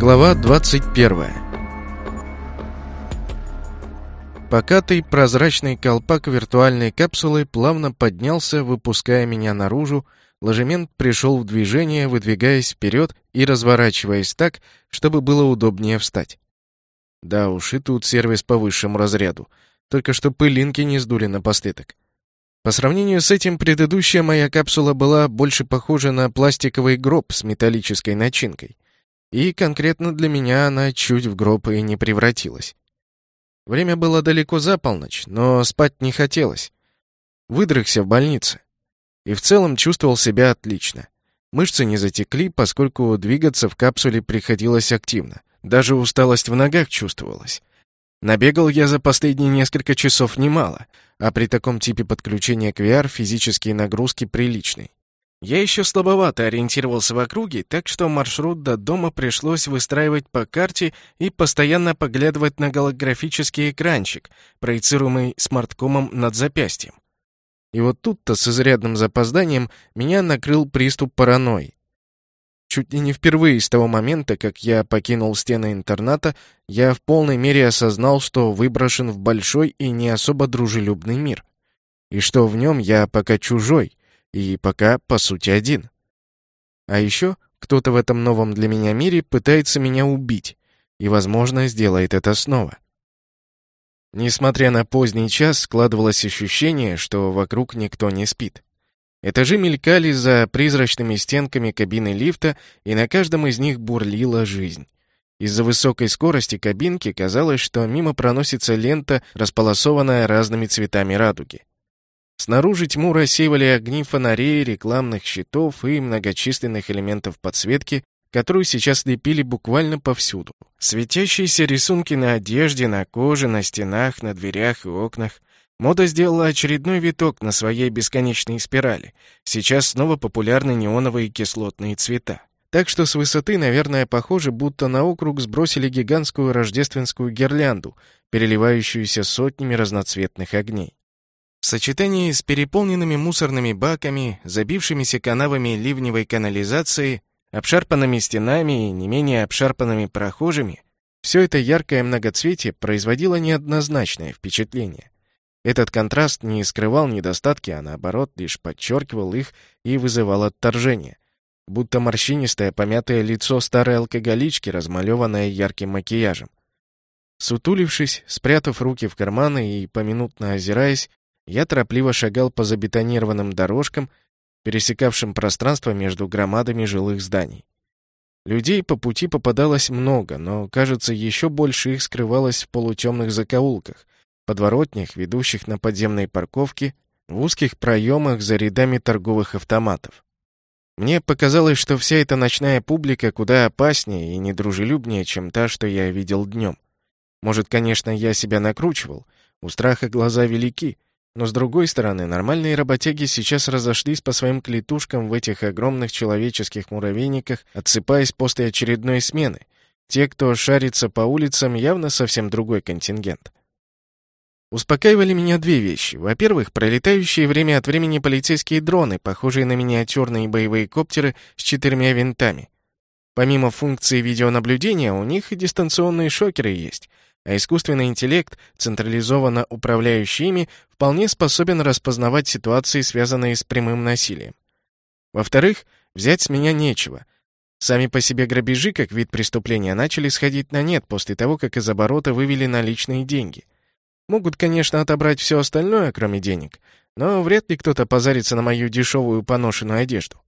Глава 21 Покатый прозрачный колпак виртуальной капсулы плавно поднялся, выпуская меня наружу, ложемент пришел в движение, выдвигаясь вперед и разворачиваясь так, чтобы было удобнее встать. Да уж, и тут сервис по высшему разряду, только что пылинки не сдули напоследок. По сравнению с этим, предыдущая моя капсула была больше похожа на пластиковый гроб с металлической начинкой. И конкретно для меня она чуть в гроб и не превратилась. Время было далеко за полночь, но спать не хотелось. Выдрыхся в больнице. И в целом чувствовал себя отлично. Мышцы не затекли, поскольку двигаться в капсуле приходилось активно. Даже усталость в ногах чувствовалась. Набегал я за последние несколько часов немало, а при таком типе подключения к VR физические нагрузки приличные. Я еще слабовато ориентировался в округе, так что маршрут до дома пришлось выстраивать по карте и постоянно поглядывать на голографический экранчик, проецируемый смарткомом над запястьем. И вот тут-то с изрядным запозданием меня накрыл приступ паранойи. Чуть ли не впервые с того момента, как я покинул стены интерната, я в полной мере осознал, что выброшен в большой и не особо дружелюбный мир. И что в нем я пока чужой, и пока, по сути, один. А еще кто-то в этом новом для меня мире пытается меня убить, и, возможно, сделает это снова. Несмотря на поздний час, складывалось ощущение, что вокруг никто не спит. Этажи мелькали за призрачными стенками кабины лифта, и на каждом из них бурлила жизнь. Из-за высокой скорости кабинки казалось, что мимо проносится лента, располосованная разными цветами радуги. Снаружи тьму рассеивали огни фонарей, рекламных щитов и многочисленных элементов подсветки, которую сейчас лепили буквально повсюду. Светящиеся рисунки на одежде, на коже, на стенах, на дверях и окнах. Мода сделала очередной виток на своей бесконечной спирали. Сейчас снова популярны неоновые кислотные цвета. Так что с высоты, наверное, похоже, будто на округ сбросили гигантскую рождественскую гирлянду, переливающуюся сотнями разноцветных огней. В сочетании с переполненными мусорными баками, забившимися канавами ливневой канализации, обшарпанными стенами и не менее обшарпанными прохожими, все это яркое многоцветие производило неоднозначное впечатление. Этот контраст не скрывал недостатки, а наоборот лишь подчеркивал их и вызывал отторжение. Будто морщинистое помятое лицо старой алкоголички, размалеванное ярким макияжем. Сутулившись, спрятав руки в карманы и поминутно озираясь, я торопливо шагал по забетонированным дорожкам, пересекавшим пространство между громадами жилых зданий. Людей по пути попадалось много, но, кажется, еще больше их скрывалось в полутемных закоулках, подворотнях, ведущих на подземные парковки, в узких проемах за рядами торговых автоматов. Мне показалось, что вся эта ночная публика куда опаснее и недружелюбнее, чем та, что я видел днем. Может, конечно, я себя накручивал, у страха глаза велики, но с другой стороны, нормальные работяги сейчас разошлись по своим клетушкам в этих огромных человеческих муравейниках, отсыпаясь после очередной смены. Те, кто шарится по улицам, явно совсем другой контингент. Успокаивали меня две вещи. Во-первых, пролетающие время от времени полицейские дроны, похожие на миниатюрные боевые коптеры с четырьмя винтами. Помимо функции видеонаблюдения, у них и дистанционные шокеры есть — а искусственный интеллект, централизованно управляющий ими, вполне способен распознавать ситуации, связанные с прямым насилием. Во-вторых, взять с меня нечего. Сами по себе грабежи, как вид преступления, начали сходить на нет после того, как из оборота вывели наличные деньги. Могут, конечно, отобрать все остальное, кроме денег, но вряд ли кто-то позарится на мою дешевую поношенную одежду.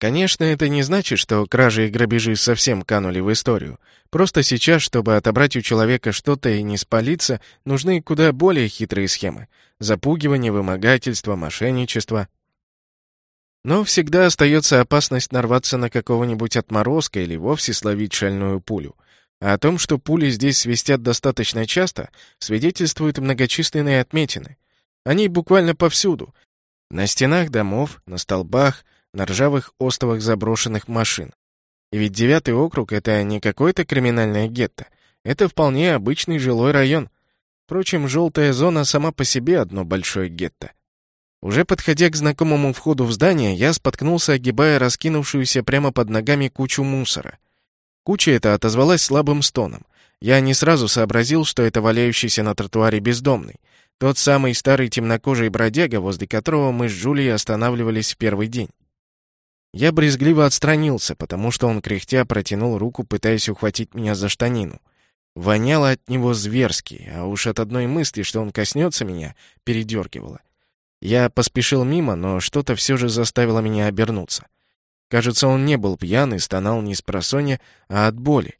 Конечно, это не значит, что кражи и грабежи совсем канули в историю. Просто сейчас, чтобы отобрать у человека что-то и не спалиться, нужны куда более хитрые схемы. Запугивание, вымогательство, мошенничество. Но всегда остается опасность нарваться на какого-нибудь отморозка или вовсе словить шальную пулю. А о том, что пули здесь свистят достаточно часто, свидетельствуют многочисленные отметины. Они буквально повсюду. На стенах домов, на столбах, на ржавых остовах заброшенных машин. И ведь девятый округ — это не какое-то криминальное гетто. Это вполне обычный жилой район. Впрочем, желтая зона сама по себе одно большое гетто. Уже подходя к знакомому входу в здание, я споткнулся, огибая раскинувшуюся прямо под ногами кучу мусора. Куча эта отозвалась слабым стоном. Я не сразу сообразил, что это валяющийся на тротуаре бездомный. Тот самый старый темнокожий бродяга, возле которого мы с Джулией останавливались в первый день. Я брезгливо отстранился, потому что он, кряхтя, протянул руку, пытаясь ухватить меня за штанину. Воняло от него зверски, а уж от одной мысли, что он коснется меня, передергивало. Я поспешил мимо, но что-то все же заставило меня обернуться. Кажется, он не был пьян и стонал не с просонья, а от боли.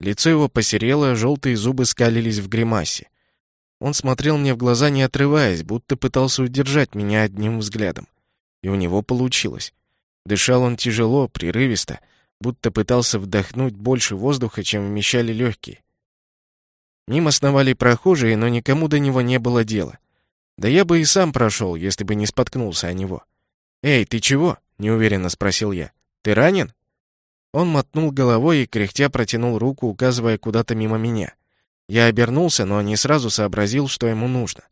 Лицо его посерело, желтые зубы скалились в гримасе. Он смотрел мне в глаза, не отрываясь, будто пытался удержать меня одним взглядом. И у него получилось. Дышал он тяжело, прерывисто, будто пытался вдохнуть больше воздуха, чем вмещали легкие. Мимо сновали прохожие, но никому до него не было дела. Да я бы и сам прошел, если бы не споткнулся о него. «Эй, ты чего?» — неуверенно спросил я. «Ты ранен?» Он мотнул головой и, кряхтя, протянул руку, указывая куда-то мимо меня. Я обернулся, но не сразу сообразил, что ему нужно.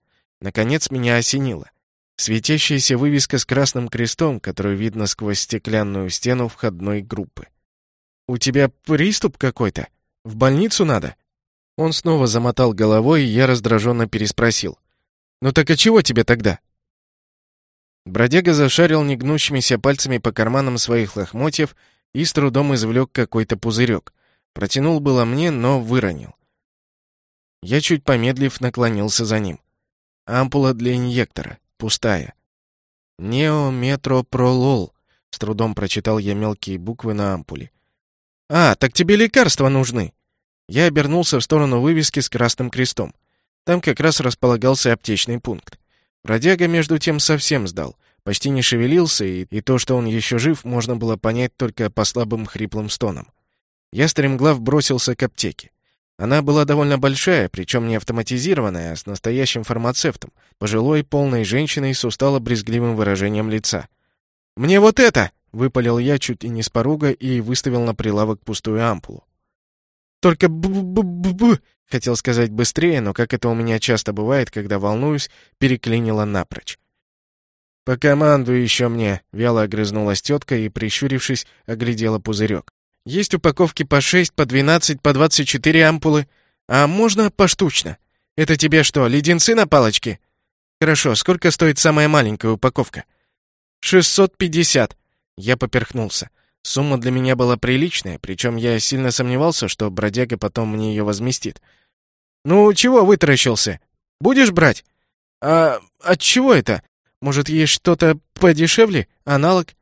Наконец меня осенило. Светящаяся вывеска с красным крестом, которую видно сквозь стеклянную стену входной группы. «У тебя приступ какой-то? В больницу надо?» Он снова замотал головой, и я раздраженно переспросил. «Ну так а чего тебе тогда?» Бродяга зашарил негнущимися пальцами по карманам своих лохмотьев и с трудом извлек какой-то пузырек. Протянул было мне, но выронил. Я чуть помедлив наклонился за ним. Ампула для инъектора. Пустая. «Неометропролол», — с трудом прочитал я мелкие буквы на ампуле. «А, так тебе лекарства нужны!» Я обернулся в сторону вывески с красным крестом. Там как раз располагался аптечный пункт. Бродяга, между тем, совсем сдал. Почти не шевелился, и, и то, что он еще жив, можно было понять только по слабым хриплым стонам. Я стремглав бросился к аптеке. Она была довольно большая, причем не автоматизированная, а с настоящим фармацевтом, пожилой, полной женщиной с устало-брезгливым выражением лица. «Мне вот это!» — выпалил я чуть и не с порога и выставил на прилавок пустую ампулу. «Только б-б-б-б...» — хотел сказать быстрее, но, как это у меня часто бывает, когда волнуюсь, переклинило напрочь. «По команду еще мне!» — вяло огрызнулась тетка и, прищурившись, оглядела пузырек. Есть упаковки по 6, по 12, по 24 ампулы. А можно поштучно? Это тебе что, леденцы на палочке? Хорошо, сколько стоит самая маленькая упаковка? 650. Я поперхнулся. Сумма для меня была приличная, причем я сильно сомневался, что бродяга потом мне ее возместит. «Ну, чего вытаращился? Будешь брать?» «А от чего это? Может, есть что-то подешевле? Аналог?»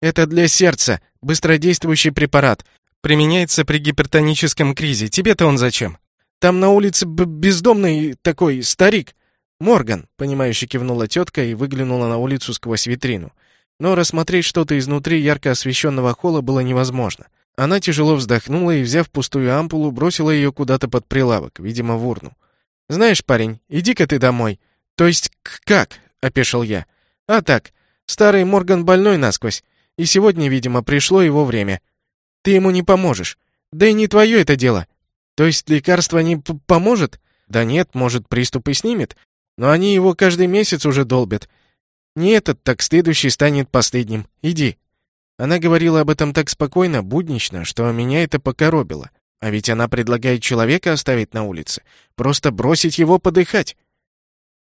«Это для сердца. Быстродействующий препарат. Применяется при гипертоническом кризе. Тебе-то он зачем? Там на улице бездомный такой старик. Морган, понимающе кивнула тетка и выглянула на улицу сквозь витрину. Но рассмотреть что-то изнутри ярко освещенного холла было невозможно. Она тяжело вздохнула и, взяв пустую ампулу, бросила ее куда-то под прилавок, видимо, в урну. «Знаешь, парень, иди-ка ты домой». «То есть как?» — опешил я. «А так, старый Морган больной насквозь. И сегодня, видимо, пришло его время. Ты ему не поможешь. Да и не твое это дело. То есть лекарство не поможет? Да нет, может, приступ и снимет. Но они его каждый месяц уже долбят. Не этот, так следующий станет последним. Иди». Она говорила об этом так спокойно, буднично, что меня это покоробило. А ведь она предлагает человека оставить на улице. Просто бросить его подыхать.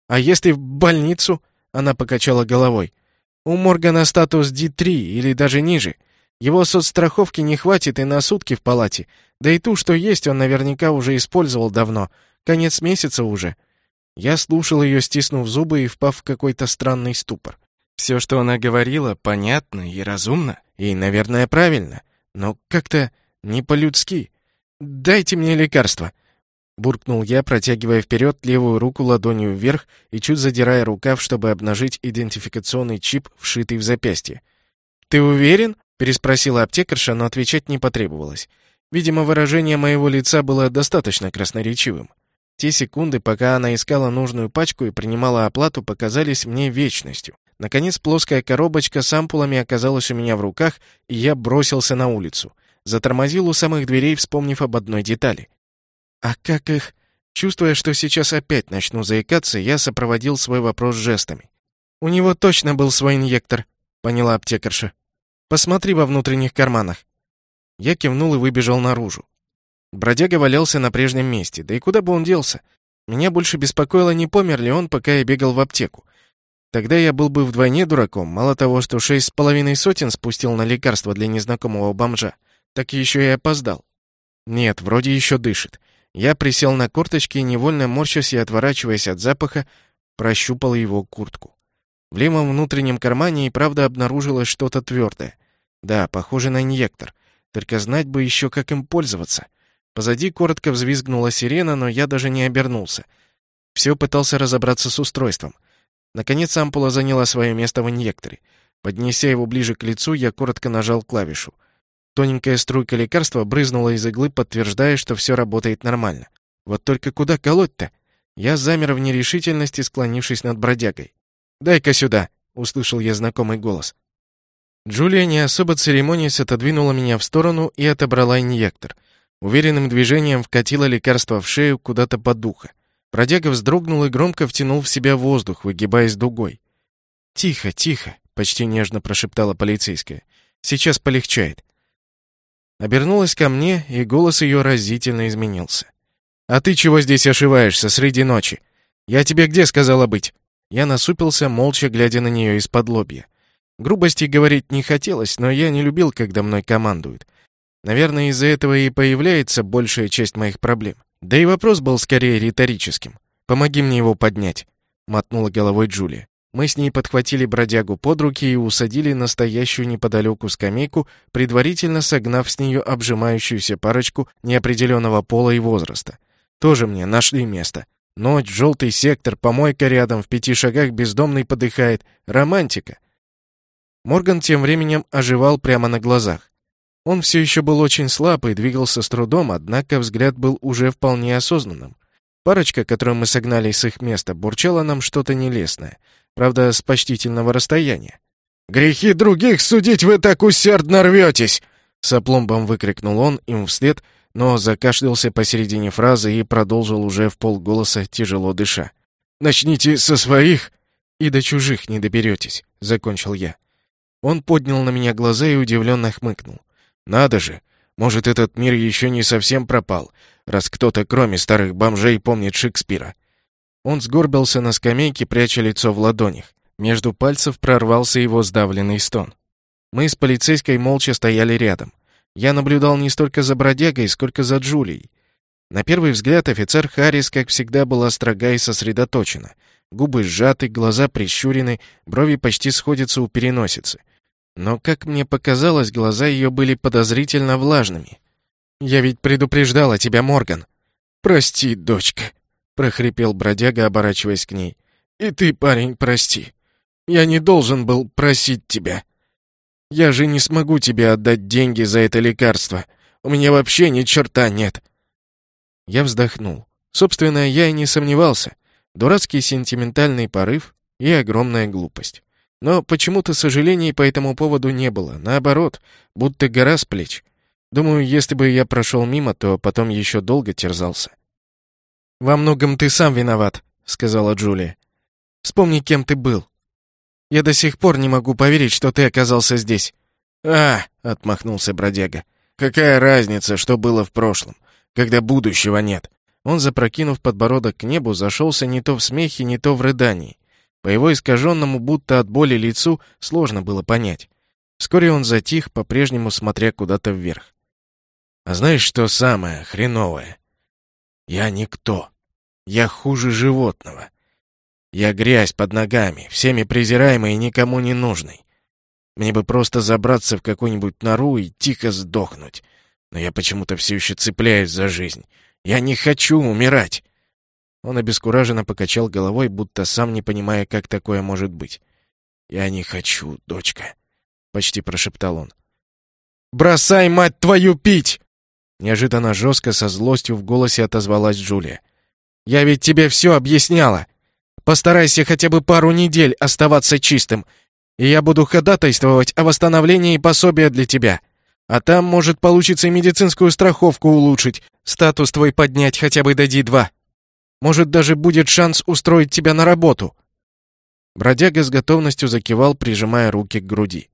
А если в больницу? Она покачала головой. У Моргана статус D3 или даже ниже. Его соцстраховки не хватит и на сутки в палате. Да и ту, что есть, он наверняка уже использовал давно. Конец месяца уже. Я слушал ее, стиснув зубы и впав в какой-то странный ступор. Все, что она говорила, понятно и разумно, и, наверное, правильно, но как-то не по-людски. «Дайте мне лекарство», буркнул я, протягивая вперед левую руку ладонью вверх и чуть задирая рукав, чтобы обнажить идентификационный чип, вшитый в запястье. «Ты уверен?» — переспросила аптекарша, но отвечать не потребовалось. Видимо, выражение моего лица было достаточно красноречивым. Те секунды, пока она искала нужную пачку и принимала оплату, показались мне вечностью. Наконец, плоская коробочка с ампулами оказалась у меня в руках, и я бросился на улицу. Затормозил у самых дверей, вспомнив об одной детали. «А как их...» Чувствуя, что сейчас опять начну заикаться, я сопроводил свой вопрос жестами. «У него точно был свой инъектор», — поняла аптекарша. «Посмотри во внутренних карманах». Я кивнул и выбежал наружу. Бродяга валялся на прежнем месте, да и куда бы он делся? Меня больше беспокоило, не помер ли он, пока я бегал в аптеку. Тогда я был бы вдвойне дураком, мало того, что шесть с половиной сотен спустил на лекарство для незнакомого бомжа, так еще и опоздал. Нет, вроде еще дышит. Я присел на корточки и, невольно морщась и отворачиваясь от запаха, прощупал его куртку. В левом внутреннем кармане и правда обнаружилось что-то твердое. Да, похоже на инъектор. Только знать бы еще, как им пользоваться. Позади коротко взвизгнула сирена, но я даже не обернулся. Все пытался разобраться с устройством. Наконец ампула заняла свое место в инъекторе. Поднеся его ближе к лицу, я коротко нажал клавишу. Тоненькая струйка лекарства брызнула из иглы, подтверждая, что все работает нормально. Вот только куда колоть-то? Я замер в нерешительности, склонившись над бродягой. «Дай-ка сюда!» — услышал я знакомый голос. Джулия, не особо церемонясь, отодвинула меня в сторону и отобрала инъектор — Уверенным движением вкатила лекарство в шею куда-то под ухо. Бродяга вздрогнул и громко втянул в себя воздух, выгибаясь дугой. «Тихо, тихо», — почти нежно прошептала полицейская. «Сейчас полегчает». Обернулась ко мне, и голос ее разительно изменился. «А ты чего здесь ошиваешься среди ночи? Я тебе где сказала быть?» Я насупился, молча глядя на нее из-под лобья. Грубости говорить не хотелось, но я не любил, когда мной командуют. Наверное, из-за этого и появляется большая часть моих проблем. Да и вопрос был скорее риторическим. «Помоги мне его поднять», — мотнула головой Джулия. Мы с ней подхватили бродягу под руки и усадили настоящую неподалеку скамейку, предварительно согнав с нее обжимающуюся парочку неопределенного пола и возраста. Тоже мне нашли место. Ночь, желтый сектор, помойка рядом, в пяти шагах бездомный подыхает. Романтика. Морган тем временем оживал прямо на глазах. Он все еще был очень слаб и двигался с трудом, однако взгляд был уже вполне осознанным. Парочка, которую мы согнали с их места, бурчала нам что-то нелестное, правда, с почтительного расстояния. «Грехи других судить вы так усердно рветесь!» С опломбом выкрикнул он им вслед, но закашлялся посередине фразы и продолжил уже в полголоса, тяжело дыша. «Начните со своих, и до чужих не доберетесь», — закончил я. Он поднял на меня глаза и удивленно хмыкнул. Надо же, может, этот мир еще не совсем пропал, раз кто-то, кроме старых бомжей, помнит Шекспира. Он сгорбился на скамейке, пряча лицо в ладонях. Между пальцев прорвался его сдавленный стон. Мы с полицейской молча стояли рядом. Я наблюдал не столько за бродягой, сколько за Джулией. На первый взгляд офицер Харрис, как всегда, была строга и сосредоточена. Губы сжаты, глаза прищурены, брови почти сходятся у переносицы. Но, как мне показалось, глаза ее были подозрительно влажными. «Я ведь предупреждала тебя, Морган!» «Прости, дочка!» — прохрипел бродяга, оборачиваясь к ней. «И ты, парень, прости. Я не должен был просить тебя. Я же не смогу тебе отдать деньги за это лекарство. У меня вообще ни черта нет». Я вздохнул. Собственно, я и не сомневался. Дурацкий сентиментальный порыв и огромная глупость. Но почему-то сожалений по этому поводу не было. Наоборот, будто гора с плеч. Думаю, если бы я прошел мимо, то потом еще долго терзался. «Во многом ты сам виноват», — сказала Джулия. «Вспомни, кем ты был. Я до сих пор не могу поверить, что ты оказался здесь». «А!» — отмахнулся бродяга. «Какая разница, что было в прошлом, когда будущего нет?» Он, запрокинув подбородок к небу, зашелся не то в смехе, не то в рыдании. По его искаженному, будто от боли лицу, сложно было понять. Вскоре он затих, по-прежнему смотря куда-то вверх. «А знаешь, что самое хреновое? Я никто. Я хуже животного. Я грязь под ногами, всеми презираемый и никому не нужный. Мне бы просто забраться в какую-нибудь нору и тихо сдохнуть. Но я почему-то все еще цепляюсь за жизнь. Я не хочу умирать. Он обескураженно покачал головой, будто сам не понимая, как такое может быть. «Я не хочу, дочка», — почти прошептал он. «Бросай, мать твою, пить!» Неожиданно жестко, со злостью в голосе отозвалась Джулия. «Я ведь тебе все объясняла. Постарайся хотя бы пару недель оставаться чистым, и я буду ходатайствовать о восстановлении пособия для тебя. А там, может, получится и медицинскую страховку улучшить, статус твой поднять хотя бы до Ди-2. Может, даже будет шанс устроить тебя на работу». Бродяга с готовностью закивал, прижимая руки к груди.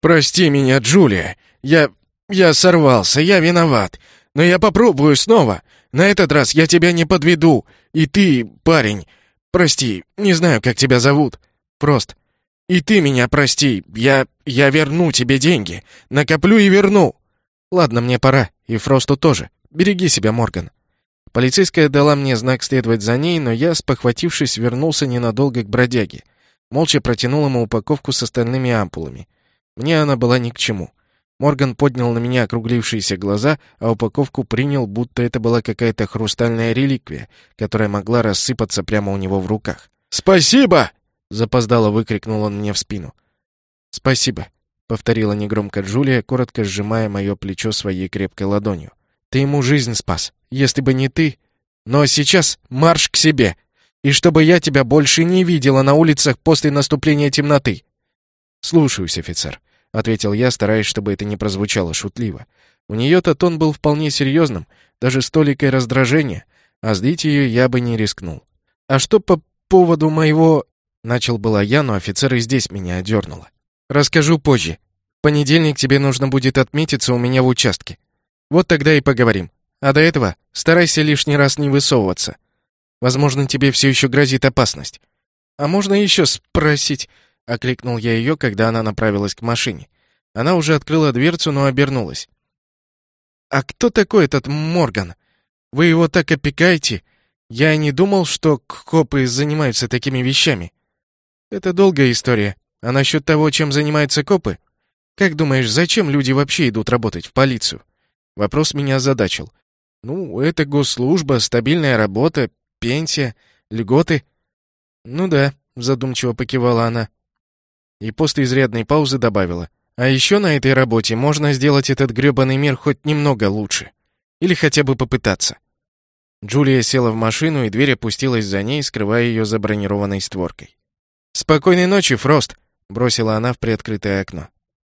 «Прости меня, Джулия. Я... Я сорвался, я виноват. Но я попробую снова. На этот раз я тебя не подведу. И ты, парень, прости, не знаю, как тебя зовут. Прост. И ты меня прости. Я... я верну тебе деньги. Накоплю и верну. Ладно, мне пора. И Фросту тоже. Береги себя, Морган. Полицейская дала мне знак следовать за ней, но я, спохватившись, вернулся ненадолго к бродяге. Молча протянул ему упаковку с остальными ампулами. Мне она была ни к чему. Морган поднял на меня округлившиеся глаза, а упаковку принял, будто это была какая-то хрустальная реликвия, которая могла рассыпаться прямо у него в руках. «Спасибо!» — запоздало выкрикнул он мне в спину. «Спасибо», — повторила негромко Джулия, коротко сжимая мое плечо своей крепкой ладонью. «Ты ему жизнь спас. Если бы не ты... Но сейчас марш к себе! И чтобы я тебя больше не видела на улицах после наступления темноты!» «Слушаюсь, офицер», — ответил я, стараясь, чтобы это не прозвучало шутливо. У нее-то тон был вполне серьезным, даже с толикой раздражения, а злить ее я бы не рискнул. «А что по поводу моего...» — начал была я, но офицер и здесь меня одернула. «Расскажу позже. В понедельник тебе нужно будет отметиться у меня в участке. Вот тогда и поговорим. А до этого старайся лишний раз не высовываться. Возможно, тебе все еще грозит опасность. А можно еще спросить?» — окликнул я ее, когда она направилась к машине. Она уже открыла дверцу, но обернулась. «А кто такой этот Морган? Вы его так опекаете? Я не думал, что копы занимаются такими вещами». «Это долгая история. А насчет того, чем занимаются копы? Как думаешь, зачем люди вообще идут работать в полицию?» Вопрос меня озадачил. «Ну, это госслужба, стабильная работа, пенсия, льготы». «Ну да», — задумчиво покивала она. И после изрядной паузы добавила. «А еще на этой работе можно сделать этот грёбаный мир хоть немного лучше. Или хотя бы попытаться». Джулия села в машину, и дверь опустилась за ней, скрывая ее за бронированной створкой. «Спокойной ночи, Фрост!» — бросила она в приоткрытое окно.